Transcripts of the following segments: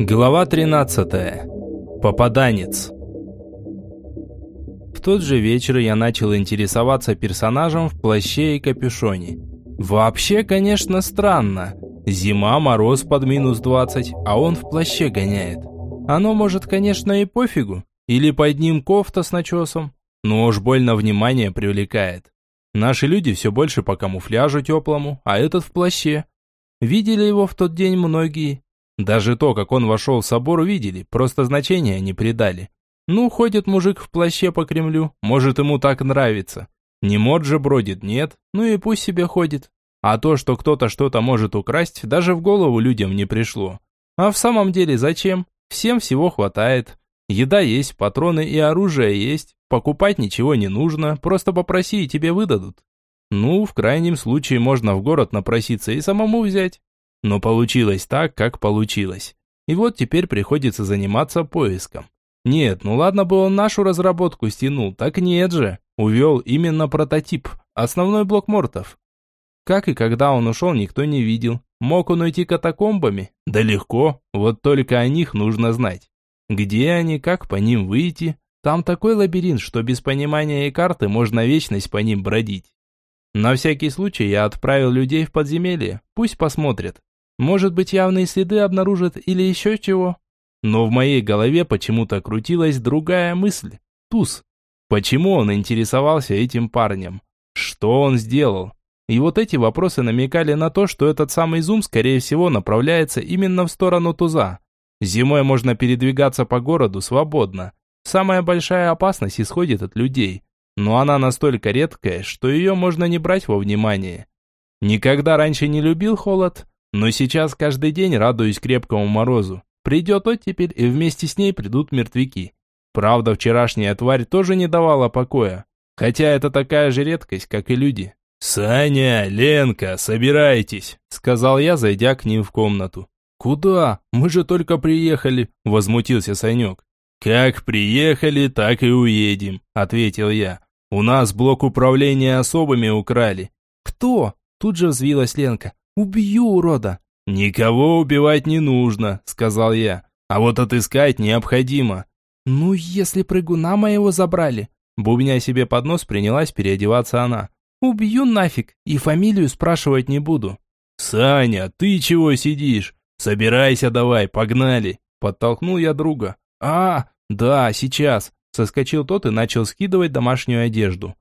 Глава 13. Попаданец. В тот же вечер я начал интересоваться персонажем в плаще и капюшоне. Вообще, конечно, странно. Зима, мороз под минус 20, а он в плаще гоняет. Оно может, конечно, и пофигу. Или под ним кофта с начесом. Но уж больно внимание привлекает. Наши люди все больше по камуфляжу теплому, а этот в плаще. Видели его в тот день многие, даже то, как он вошел в собор, увидели, просто значения не придали. Ну, ходит мужик в плаще по Кремлю, может ему так нравится. Не мод же бродит, нет, ну и пусть себе ходит. А то, что кто-то что-то может украсть, даже в голову людям не пришло. А в самом деле зачем? Всем всего хватает. Еда есть, патроны и оружие есть. Покупать ничего не нужно, просто попроси и тебе выдадут. Ну, в крайнем случае можно в город напроситься и самому взять. Но получилось так, как получилось. И вот теперь приходится заниматься поиском. Нет, ну ладно бы он нашу разработку стянул, так нет же. Увел именно прототип, основной блок мортов. Как и когда он ушел, никто не видел. Мог он уйти катакомбами? Да легко, вот только о них нужно знать. Где они, как по ним выйти? Там такой лабиринт, что без понимания и карты можно вечность по ним бродить. На всякий случай я отправил людей в подземелье, пусть посмотрят. Может быть, явные следы обнаружат или еще чего? Но в моей голове почему-то крутилась другая мысль. Туз. Почему он интересовался этим парнем? Что он сделал? И вот эти вопросы намекали на то, что этот самый зум, скорее всего, направляется именно в сторону Туза. Зимой можно передвигаться по городу свободно. Самая большая опасность исходит от людей. Но она настолько редкая, что ее можно не брать во внимание. Никогда раньше не любил холод, но сейчас каждый день радуюсь крепкому морозу. Придет оттепель, и вместе с ней придут мертвяки. Правда, вчерашняя тварь тоже не давала покоя. Хотя это такая же редкость, как и люди. «Саня, Ленка, собирайтесь», — сказал я, зайдя к ним в комнату. «Куда? Мы же только приехали», — возмутился Санек. «Как приехали, так и уедем», — ответил я. «У нас блок управления особыми украли». «Кто?» — тут же взвилась Ленка. «Убью, урода!» «Никого убивать не нужно», — сказал я. «А вот отыскать необходимо». «Ну, если прыгуна моего забрали...» Бубня себе под нос принялась переодеваться она. «Убью нафиг, и фамилию спрашивать не буду». «Саня, ты чего сидишь? Собирайся давай, погнали!» Подтолкнул я друга. «А, да, сейчас!» Соскочил тот и начал скидывать домашнюю одежду.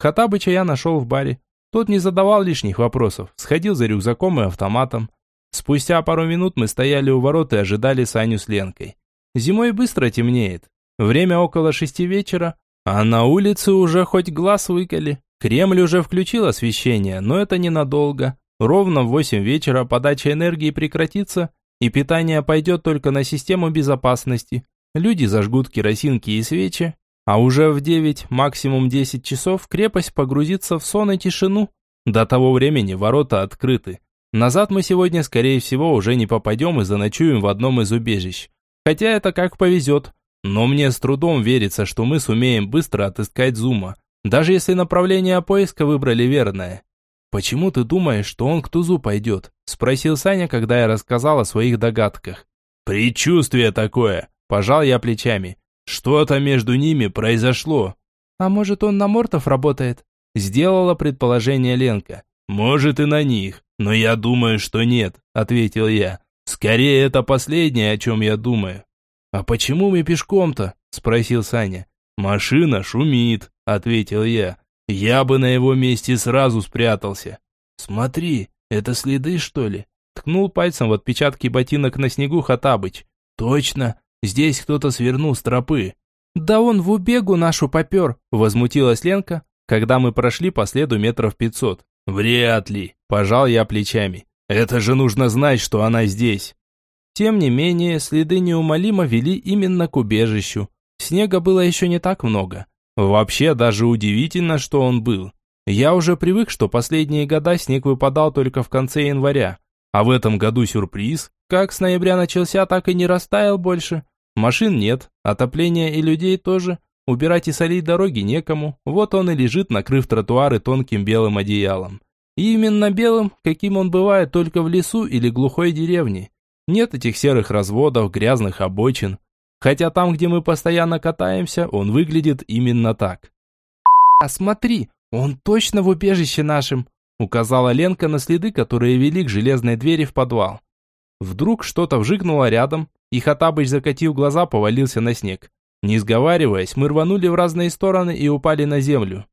Хатабыча я нашел в баре. Тот не задавал лишних вопросов, сходил за рюкзаком и автоматом. Спустя пару минут мы стояли у ворот и ожидали Саню с Ленкой. Зимой быстро темнеет. Время около шести вечера, а на улице уже хоть глаз выколи. Кремль уже включил освещение, но это ненадолго. Ровно в восемь вечера подача энергии прекратится, и питание пойдет только на систему безопасности. Люди зажгут керосинки и свечи, а уже в 9, максимум 10 часов крепость погрузится в сон и тишину. До того времени ворота открыты. Назад мы сегодня, скорее всего, уже не попадем и заночуем в одном из убежищ. Хотя это как повезет. Но мне с трудом верится, что мы сумеем быстро отыскать Зума, даже если направление поиска выбрали верное. «Почему ты думаешь, что он к Тузу пойдет?» – спросил Саня, когда я рассказал о своих догадках. «Предчувствие такое!» – пожал я плечами. Что-то между ними произошло. А может, он на Мортов работает? Сделала предположение Ленка. Может и на них, но я думаю, что нет, ответил я. Скорее, это последнее, о чем я думаю. А почему мы пешком-то? Спросил Саня. Машина шумит, ответил я. Я бы на его месте сразу спрятался. Смотри, это следы, что ли? Ткнул пальцем в отпечатки ботинок на снегу Хатабыч. Точно, Здесь кто-то свернул с тропы. Да он в убегу нашу попер, возмутилась Ленка, когда мы прошли по следу метров пятьсот. Вряд ли, пожал я плечами. Это же нужно знать, что она здесь. Тем не менее, следы неумолимо вели именно к убежищу. Снега было еще не так много. Вообще, даже удивительно, что он был. Я уже привык, что последние года снег выпадал только в конце января. А в этом году сюрприз. Как с ноября начался, так и не растаял больше. Машин нет, отопления и людей тоже. Убирать и солить дороги некому. Вот он и лежит, накрыв тротуары тонким белым одеялом. И именно белым, каким он бывает только в лесу или глухой деревне. Нет этих серых разводов, грязных обочин. Хотя там, где мы постоянно катаемся, он выглядит именно так. «А смотри, он точно в убежище нашем», указала Ленка на следы, которые вели к железной двери в подвал. Вдруг что-то вжикнуло рядом, и Хатабыч, закатив глаза, повалился на снег. Не сговариваясь, мы рванули в разные стороны и упали на землю.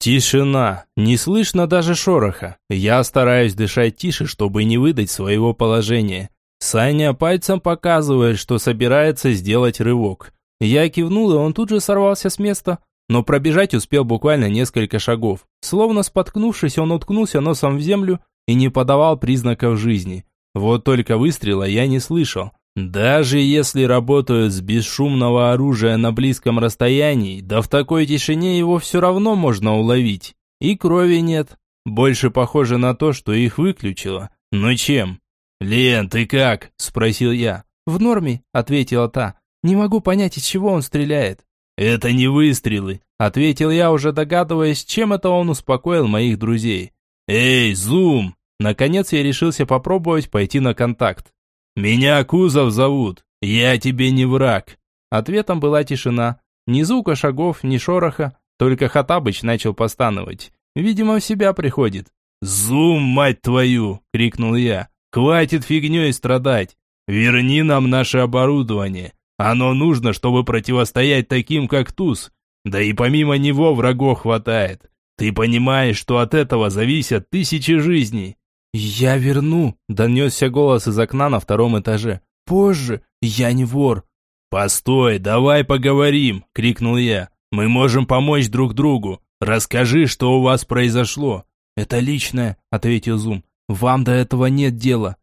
Тишина. Не слышно даже шороха. Я стараюсь дышать тише, чтобы не выдать своего положения. Саня пальцем показывает, что собирается сделать рывок. Я кивнул, и он тут же сорвался с места, но пробежать успел буквально несколько шагов. Словно споткнувшись, он уткнулся носом в землю и не подавал признаков жизни. Вот только выстрела я не слышал. Даже если работают с бесшумного оружия на близком расстоянии, да в такой тишине его все равно можно уловить. И крови нет. Больше похоже на то, что их выключило. Но чем? «Лен, ты как?» – спросил я. «В норме», – ответила та. «Не могу понять, из чего он стреляет». «Это не выстрелы», – ответил я, уже догадываясь, чем это он успокоил моих друзей. «Эй, Зум!» Наконец я решился попробовать пойти на контакт. «Меня Кузов зовут. Я тебе не враг». Ответом была тишина. Ни звука шагов, ни шороха. Только Хатабыч начал постановать. Видимо, в себя приходит. «Зум, мать твою!» – крикнул я. «Хватит фигней страдать! Верни нам наше оборудование! Оно нужно, чтобы противостоять таким, как Туз. Да и помимо него врагов хватает. Ты понимаешь, что от этого зависят тысячи жизней?» «Я верну», – донесся голос из окна на втором этаже. «Позже, я не вор». «Постой, давай поговорим», – крикнул я. «Мы можем помочь друг другу. Расскажи, что у вас произошло». «Это личное», – ответил Зум. «Вам до этого нет дела».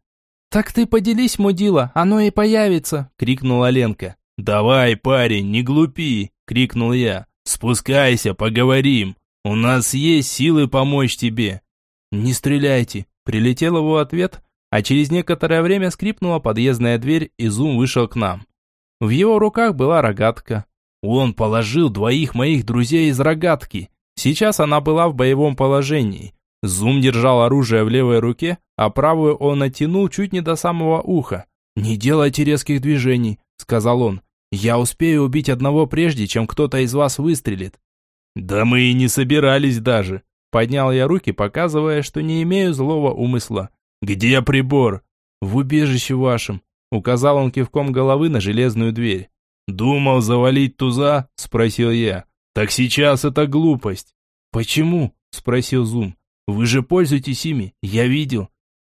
«Так ты поделись, мудила, оно и появится», – крикнула Ленка. «Давай, парень, не глупи», – крикнул я. «Спускайся, поговорим. У нас есть силы помочь тебе». «Не стреляйте», Прилетел его ответ, а через некоторое время скрипнула подъездная дверь, и Зум вышел к нам. В его руках была рогатка. Он положил двоих моих друзей из рогатки. Сейчас она была в боевом положении. Зум держал оружие в левой руке, а правую он оттянул чуть не до самого уха. «Не делайте резких движений», — сказал он. «Я успею убить одного прежде, чем кто-то из вас выстрелит». «Да мы и не собирались даже», Поднял я руки, показывая, что не имею злого умысла. «Где прибор?» «В убежище вашем», — указал он кивком головы на железную дверь. «Думал завалить туза?» — спросил я. «Так сейчас это глупость». «Почему?» — спросил Зум. «Вы же пользуетесь ими, я видел».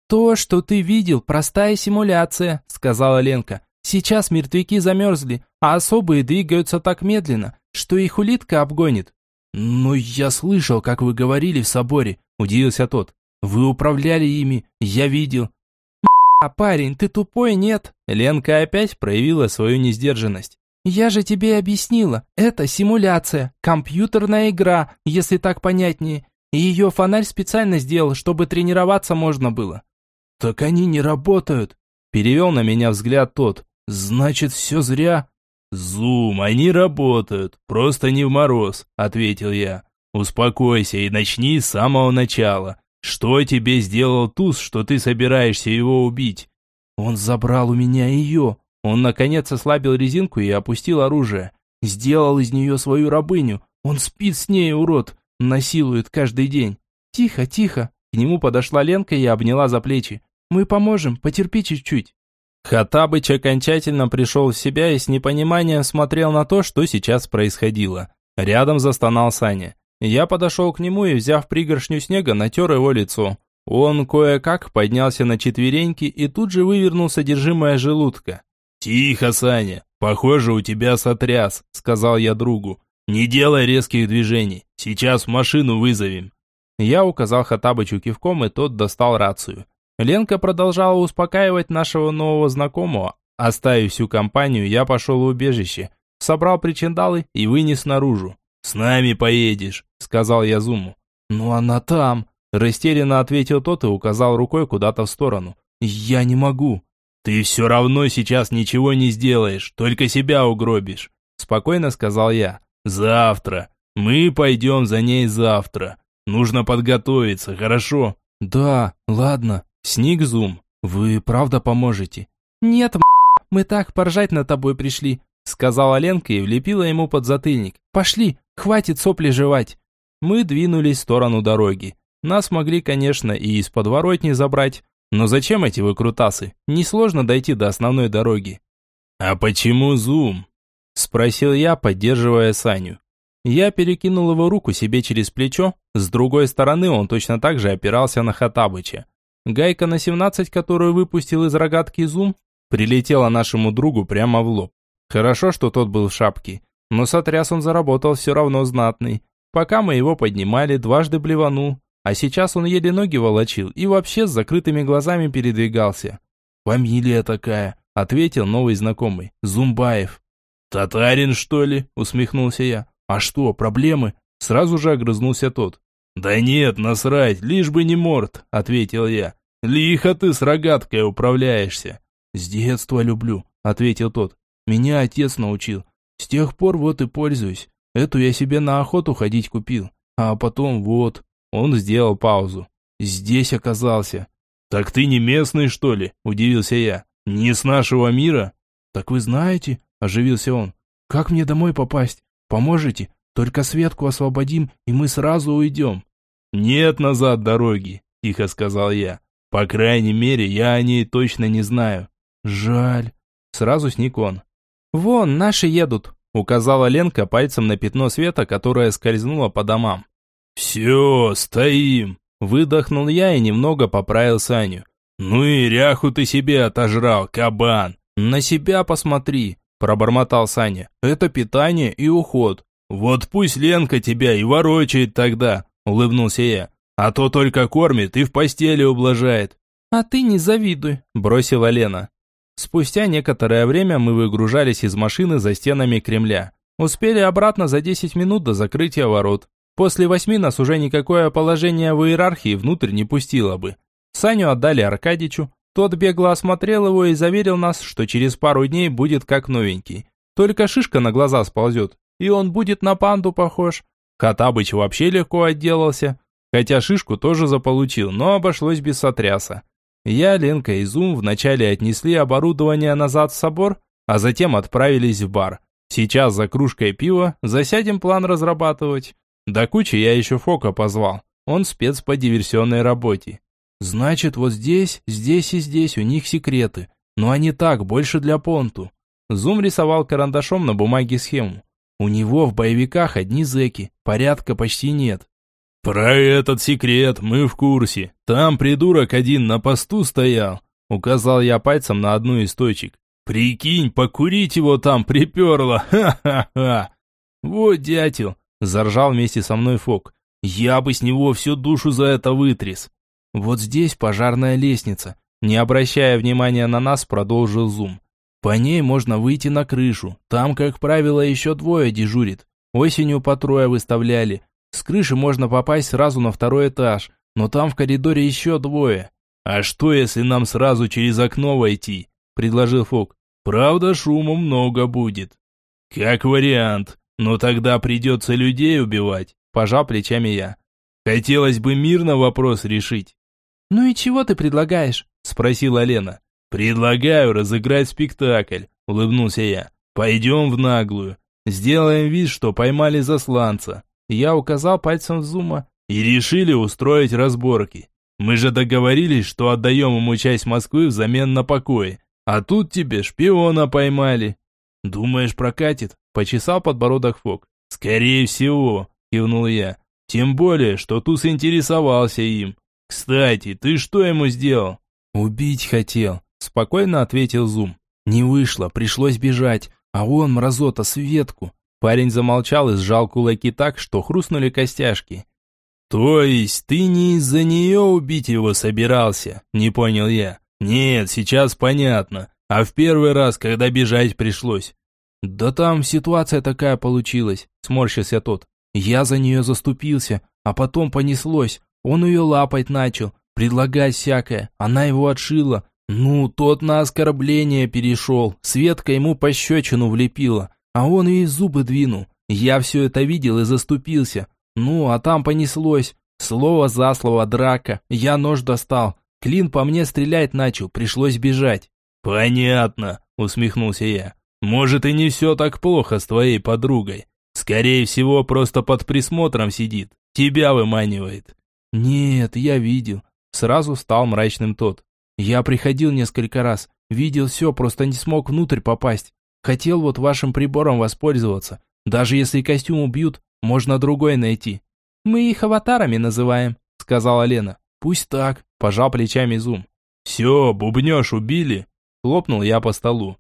«То, что ты видел, простая симуляция», — сказала Ленка. «Сейчас мертвяки замерзли, а особые двигаются так медленно, что их улитка обгонит. «Ну, я слышал, как вы говорили в соборе», – удивился тот. «Вы управляли ими, я видел». «А парень, ты тупой, нет?» Ленка опять проявила свою несдержанность. «Я же тебе объяснила, это симуляция, компьютерная игра, если так понятнее. И ее фонарь специально сделал, чтобы тренироваться можно было». «Так они не работают», – перевел на меня взгляд тот. «Значит, все зря». «Зум, они работают, просто не в мороз», — ответил я. «Успокойся и начни с самого начала. Что тебе сделал Туз, что ты собираешься его убить?» «Он забрал у меня ее». Он, наконец, ослабил резинку и опустил оружие. «Сделал из нее свою рабыню. Он спит с ней, урод. Насилует каждый день». «Тихо, тихо». К нему подошла Ленка и обняла за плечи. «Мы поможем, потерпи чуть-чуть». Хатабыч окончательно пришел в себя и с непониманием смотрел на то, что сейчас происходило. Рядом застонал Саня. Я подошел к нему и, взяв пригоршню снега, натер его лицо. Он кое-как поднялся на четвереньки и тут же вывернул содержимое желудка. «Тихо, Саня, похоже, у тебя сотряс», — сказал я другу. «Не делай резких движений, сейчас машину вызовем». Я указал Хатабычу кивком, и тот достал рацию. Ленка продолжала успокаивать нашего нового знакомого. Оставив всю компанию, я пошел в убежище, собрал причиндалы и вынес наружу. «С нами поедешь», — сказал я Зуму. «Ну она там», — растерянно ответил тот и указал рукой куда-то в сторону. «Я не могу». «Ты все равно сейчас ничего не сделаешь, только себя угробишь», — спокойно сказал я. «Завтра. Мы пойдем за ней завтра. Нужно подготовиться, хорошо?» «Да, ладно. Сник Зум. Вы правда поможете?» «Нет, мы так поржать над тобой пришли», сказала Ленка и влепила ему под затыльник. «Пошли, хватит сопли жевать». Мы двинулись в сторону дороги. Нас могли, конечно, и из подворотни забрать, но зачем эти выкрутасы? Несложно дойти до основной дороги. «А почему зум?» Спросил я, поддерживая Саню. Я перекинул его руку себе через плечо, с другой стороны он точно так же опирался на Хатабыча. Гайка на 17, которую выпустил из рогатки зум, прилетела нашему другу прямо в лоб. Хорошо, что тот был в шапке, но сотряс он заработал все равно знатный. Пока мы его поднимали, дважды блеванул, а сейчас он еле ноги волочил и вообще с закрытыми глазами передвигался. «Фамилия такая», — ответил новый знакомый, Зумбаев. «Татарин, что ли?» – усмехнулся я. «А что, проблемы?» – сразу же огрызнулся тот. «Да нет, насрать, лишь бы не морд», – ответил я. «Лихо ты с рогаткой управляешься». «С детства люблю», – ответил тот. «Меня отец научил. С тех пор вот и пользуюсь. Эту я себе на охоту ходить купил. А потом вот...» Он сделал паузу. «Здесь оказался». «Так ты не местный, что ли?» – удивился я. «Не с нашего мира?» «Так вы знаете?» Оживился он. «Как мне домой попасть? Поможете? Только Светку освободим, и мы сразу уйдем». «Нет назад дороги», – тихо сказал я. «По крайней мере, я о ней точно не знаю». «Жаль». Сразу сник он. «Вон, наши едут», – указала Ленка пальцем на пятно света, которое скользнуло по домам. «Все, стоим», – выдохнул я и немного поправил Саню. «Ну и ряху ты себе отожрал, кабан!» «На себя посмотри!» Пробормотал Саня. Это питание и уход. Вот пусть Ленка тебя и ворочает тогда, улыбнулся я. А то только кормит и в постели ублажает. А ты не завидуй, бросила Лена. Спустя некоторое время мы выгружались из машины за стенами Кремля. Успели обратно за 10 минут до закрытия ворот. После восьми нас уже никакое положение в иерархии внутрь не пустило бы. Саню отдали Аркадичу, тот бегло осмотрел его и заверил нас, что через пару дней будет как новенький. Только шишка на глаза сползет, и он будет на панду похож. Хатабыч вообще легко отделался, хотя шишку тоже заполучил, но обошлось без сотряса. Я, Ленка и Зум вначале отнесли оборудование назад в собор, а затем отправились в бар. Сейчас за кружкой пива засядем план разрабатывать. До кучи я еще Фока позвал, он спец по диверсионной работе. Значит, вот здесь, здесь и здесь у них секреты. Но они так, больше для понту. Зум рисовал карандашом на бумаге схему. У него в боевиках одни зэки, порядка почти нет. «Про этот секрет мы в курсе. Там придурок один на посту стоял», указал я пальцем на одну из точек. «Прикинь, покурить его там приперло, ха-ха-ха!» «Вот дятел!» – заржал вместе со мной Фок. «Я бы с него всю душу за это вытряс!» Вот здесь пожарная лестница. Не обращая внимания на нас, продолжил Зум. По ней можно выйти на крышу. Там, как правило, еще двое дежурит. Осенью по трое выставляли. С крыши можно попасть сразу на второй этаж, но там в коридоре еще двое. А что, если нам сразу через окно войти? предложил Фок. Правда, шума много будет. Как вариант, но тогда придется людей убивать, пожал плечами я. Хотелось бы мирно вопрос решить. «Ну и чего ты предлагаешь?» – спросила Лена. «Предлагаю разыграть спектакль», – улыбнулся я. «Пойдем в наглую. Сделаем вид, что поймали засланца». Я указал пальцем в Зума. «И решили устроить разборки. Мы же договорились, что отдаем ему часть Москвы взамен на покой. А тут тебе шпиона поймали». «Думаешь, прокатит?» – почесал подбородок Фок. «Скорее всего», – кивнул я. «Тем более, что Туз интересовался им. «Кстати, ты что ему сделал?» «Убить хотел», – спокойно ответил Зум. «Не вышло, пришлось бежать, а он, мразота, Светку». Парень замолчал и сжал кулаки так, что хрустнули костяшки. «То есть ты не из-за нее убить его собирался?» – не понял я. «Нет, сейчас понятно. А в первый раз, когда бежать пришлось?» «Да там ситуация такая получилась», – сморщился тот. «Я за нее заступился, а потом понеслось. Он ее лапать начал, предлагать всякое. Она его отшила. Ну, тот на оскорбление перешел. Светка ему пощечину влепила, а он ей зубы двинул. Я все это видел и заступился. Ну, а там понеслось. Слово за слово драка. Я нож достал. Клин по мне стрелять начал, пришлось бежать. Понятно, усмехнулся я. Может и не все так плохо с твоей подругой. Скорее всего, просто под присмотром сидит. Тебя выманивает. Нет, я видел. Сразу стал мрачным тот. Я приходил несколько раз. Видел все, просто не смог внутрь попасть. Хотел вот вашим прибором воспользоваться. Даже если костюм убьют, можно другой найти. Мы их аватарами называем, сказала Лена. Пусть так, пожал плечами Зум. Все, бубнеж убили? Хлопнул я по столу.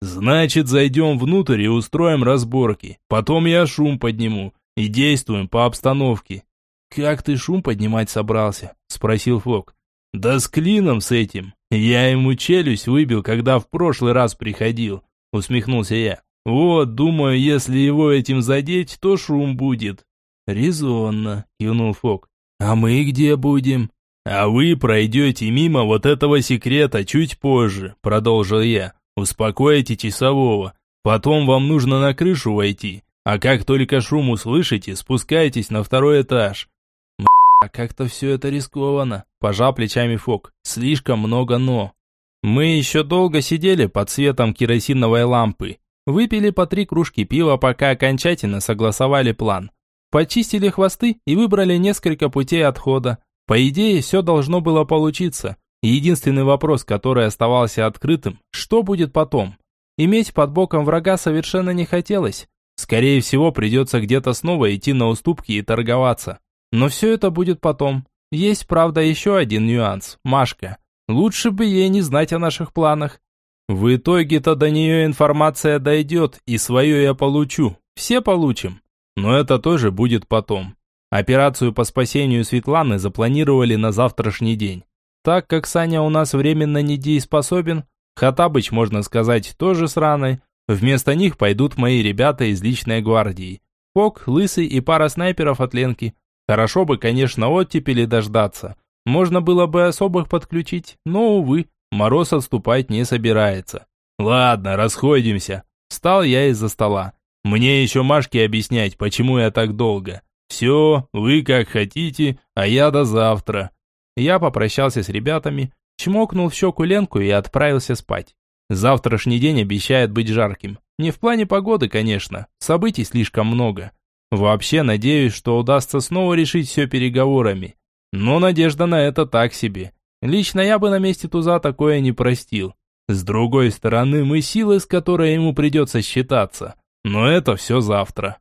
Значит, зайдем внутрь и устроим разборки. Потом я шум подниму и действуем по обстановке. Как ты шум поднимать собрался? Спросил Фок. Да с клином с этим. Я ему челюсть выбил, когда в прошлый раз приходил. Усмехнулся я. Вот, думаю, если его этим задеть, то шум будет. Резонно, кивнул Фок. А мы где будем? А вы пройдете мимо вот этого секрета чуть позже, продолжил я. Успокоите часового. Потом вам нужно на крышу войти. А как только шум услышите, спускайтесь на второй этаж. А как-то все это рискованно. Пожал плечами Фок. Слишком много «но». Мы еще долго сидели под светом керосиновой лампы. Выпили по три кружки пива, пока окончательно согласовали план. Почистили хвосты и выбрали несколько путей отхода. По идее, все должно было получиться. Единственный вопрос, который оставался открытым, что будет потом? Иметь под боком врага совершенно не хотелось. Скорее всего, придется где-то снова идти на уступки и торговаться. Но все это будет потом. Есть, правда, еще один нюанс. Машка. Лучше бы ей не знать о наших планах. В итоге-то до нее информация дойдет, и свое я получу. Все получим. Но это тоже будет потом. Операцию по спасению Светланы запланировали на завтрашний день. Так как Саня у нас временно недееспособен, Хатабыч, можно сказать, тоже сраный, вместо них пойдут мои ребята из личной гвардии. Фок, Лысый и пара снайперов от Ленки. Хорошо бы, конечно, оттепели дождаться. Можно было бы особых подключить, но, увы, Мороз отступать не собирается. Ладно, расходимся. Встал я из-за стола. Мне еще Машке объяснять, почему я так долго. Все, вы как хотите, а я до завтра. Я попрощался с ребятами, чмокнул в щеку Ленку и отправился спать. Завтрашний день обещает быть жарким. Не в плане погоды, конечно, событий слишком много. Вообще надеюсь, что удастся снова решить все переговорами. Но надежда на это так себе. Лично я бы на месте Туза такое не простил. С другой стороны, мы силы, с которой ему придется считаться. Но это все завтра.